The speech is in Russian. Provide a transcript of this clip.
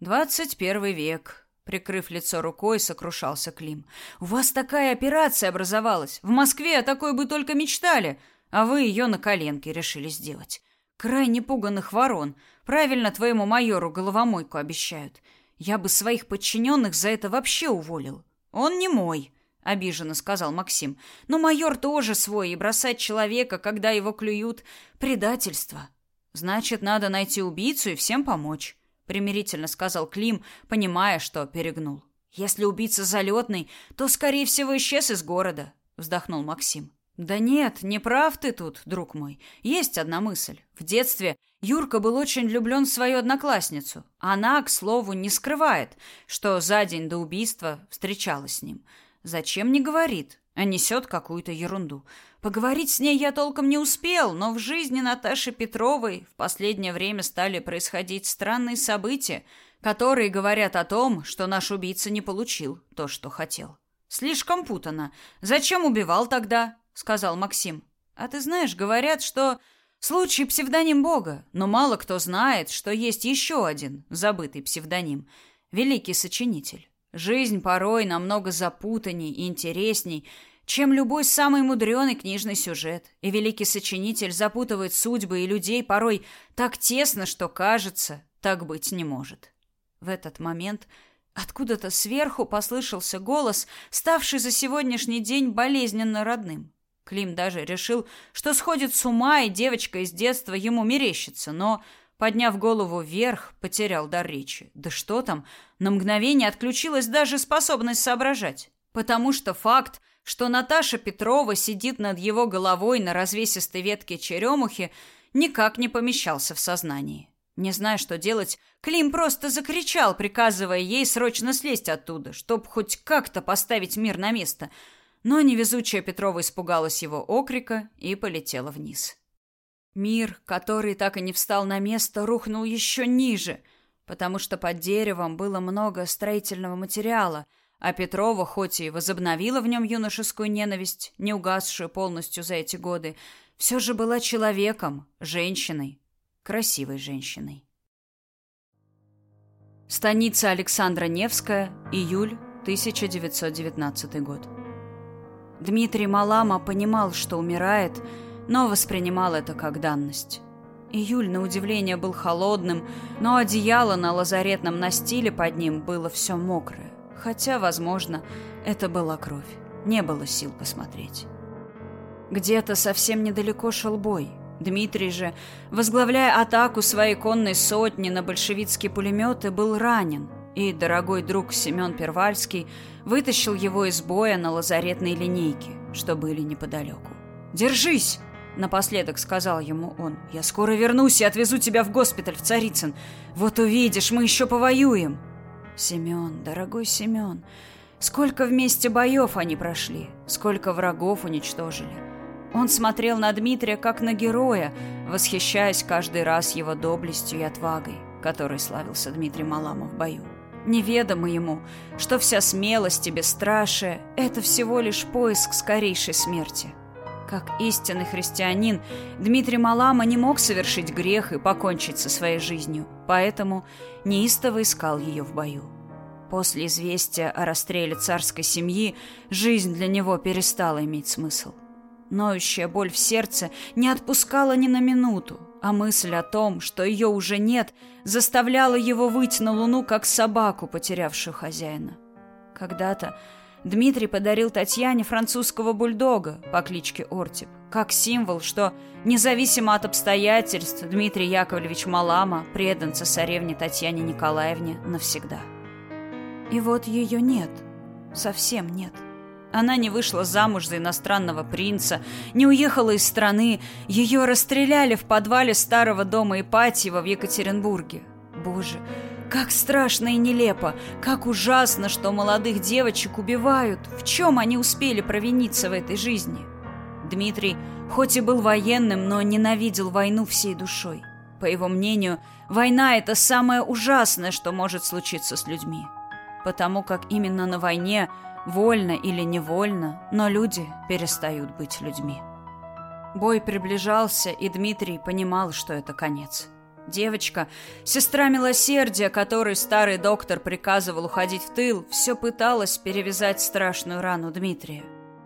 «Двадцать первый век», — прикрыв лицо рукой, сокрушался Клим. «У вас такая операция образовалась. В Москве о такой бы только мечтали, а вы ее на коленке решили сделать. Крайне пуганных ворон. Правильно твоему майору головомойку обещают. Я бы своих подчиненных за это вообще уволил. Он не мой» обиженно сказал Максим. Но майор тоже свой, и бросать человека, когда его клюют, предательство. Значит, надо найти убийцу и всем помочь, примирительно сказал Клим, понимая, что перегнул. Если убийца залетный, то скорее всего исчез из города, вздохнул Максим. Да нет, не прав ты тут, друг мой. Есть одна мысль. В детстве Юрка был очень влюблен в свою одноклассницу. Она, к слову, не скрывает, что за день до убийства встречалась с ним. Зачем не говорит, а несет какую-то ерунду. Поговорить с ней я толком не успел, но в жизни Наташи Петровой в последнее время стали происходить странные события, которые говорят о том, что наш убийца не получил то, что хотел. Слишком путано. Зачем убивал тогда? сказал Максим. А ты знаешь, говорят, что случай псевдоним Бога, но мало кто знает, что есть еще один забытый псевдоним великий сочинитель. Жизнь порой намного запутанней и интересней, чем любой самый мудреный книжный сюжет. И великий сочинитель запутывает судьбы и людей порой так тесно, что кажется, так быть не может. В этот момент откуда-то сверху послышался голос, ставший за сегодняшний день болезненно родным. Клим даже решил, что сходит с ума, и девочка из детства ему мерещится, но Подняв голову вверх, потерял дар речи. Да что там, на мгновение отключилась даже способность соображать. Потому что факт, что Наташа Петрова сидит над его головой на развесистой ветке черемухи, никак не помещался в сознании. Не зная, что делать, Клим просто закричал, приказывая ей срочно слезть оттуда, чтобы хоть как-то поставить мир на место. Но невезучая Петрова испугалась его окрика и полетела вниз. Мир, который так и не встал на место, рухнул еще ниже, потому что под деревом было много строительного материала, а Петрова, хоть и возобновила в нем юношескую ненависть, не угасшую полностью за эти годы, все же была человеком, женщиной, красивой женщиной. Станица Александра Невская, июль 1919 год. Дмитрий Малама понимал, что умирает, но воспринимал это как данность. Июль, на удивление, был холодным, но одеяло на лазаретном настиле под ним было все мокрое. Хотя, возможно, это была кровь. Не было сил посмотреть. Где-то совсем недалеко шел бой. Дмитрий же, возглавляя атаку своей конной сотни на большевистские пулеметы, был ранен, и дорогой друг Семен Первальский вытащил его из боя на лазаретной линейке, что были неподалеку. «Держись!» Напоследок сказал ему он. «Я скоро вернусь и отвезу тебя в госпиталь в Царицын. Вот увидишь, мы еще повоюем». Семен, дорогой Семен, сколько вместе боев они прошли, сколько врагов уничтожили. Он смотрел на Дмитрия как на героя, восхищаясь каждый раз его доблестью и отвагой, которой славился Дмитрий Маламов в бою. Неведомо ему, что вся смелость и бесстрашие – это всего лишь поиск скорейшей смерти – как истинный христианин, Дмитрий Малама не мог совершить грех и покончить со своей жизнью, поэтому неистово искал ее в бою. После известия о расстреле царской семьи жизнь для него перестала иметь смысл. Ноющая боль в сердце не отпускала ни на минуту, а мысль о том, что ее уже нет, заставляла его выйти на луну, как собаку, потерявшую хозяина. Когда-то Дмитрий подарил Татьяне французского бульдога по кличке Ортип, как символ, что, независимо от обстоятельств, Дмитрий Яковлевич Малама предан цесаревне Татьяне Николаевне навсегда. И вот ее нет, совсем нет. Она не вышла замуж за иностранного принца, не уехала из страны, ее расстреляли в подвале старого дома Ипатьева в Екатеринбурге. Боже, как страшно и нелепо, как ужасно, что молодых девочек убивают. В чем они успели провиниться в этой жизни? Дмитрий, хоть и был военным, но ненавидел войну всей душой. По его мнению, война – это самое ужасное, что может случиться с людьми. Потому как именно на войне, вольно или невольно, но люди перестают быть людьми. Бой приближался, и Дмитрий понимал, что это конец. Девочка, сестра милосердия, которой старый доктор приказывал уходить в тыл, все пыталась перевязать страшную рану Дмитрия.